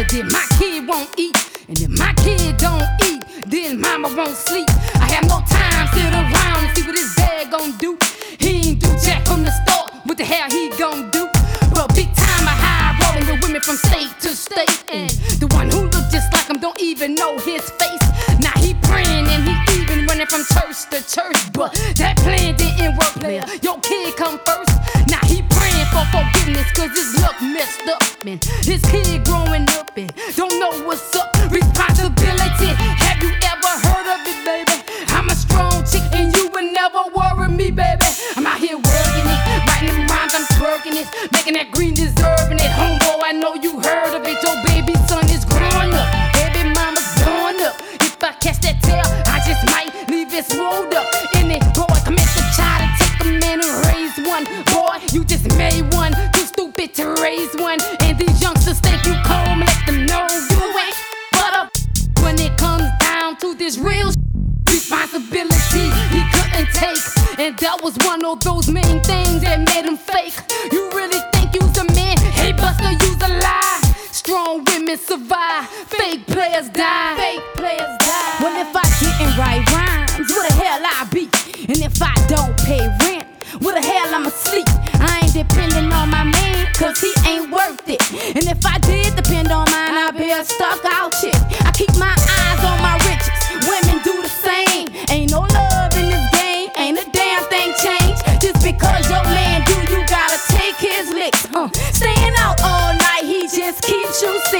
don't then my kid won't eat. And if my kid don't eat, then mama won't sleep. I have no time sit around and see what his dad gon' do. He ain't do jack from the start. What the hell he gon' do? But big time I high rolling with women from state to state. And the one who look just like him don't even know his face. Now he praying and he even running from church to church. But that plan didn't work, player. Your kid come first. Now he praying for forgiveness cause his luck messed up. And his kid growing up and don't know what's up. Responsibility. Have you ever heard of it, baby? I'm a strong chick and you would never worry me, baby. I'm out here working it, writing them rhymes, I'm twerking it, making that green deserving it. Homeboy, I know you heard of it. Your baby son is growing up, baby mama's growing up. If I catch that tail, I just might leave it rolled up. In it, boy, commit the child to take a man and raise one. Boy, you just made one, to raise one. And these youngsters think you cold, let them know you ain't. But up when it comes down to this real responsibility he couldn't take. And that was one of those main things that made him fake. You really think you's a man? Hey, Buster, you's a lie. Strong women survive, fake players die. Fake players die. Well, if I didn't write rhymes, where the hell I be? And if I don't pay rent, where the hell I'm asleep? He ain't worth it. And if I did depend on mine, I'd be a stuck out chick. I keep my eyes on my riches, women do the same. Ain't no love in this game, ain't a damn thing changed. Just because your man do, you gotta take his licks. Uh, staying out all night, he just keeps you sick.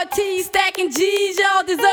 Royalties, stacking G's. Y'all deserving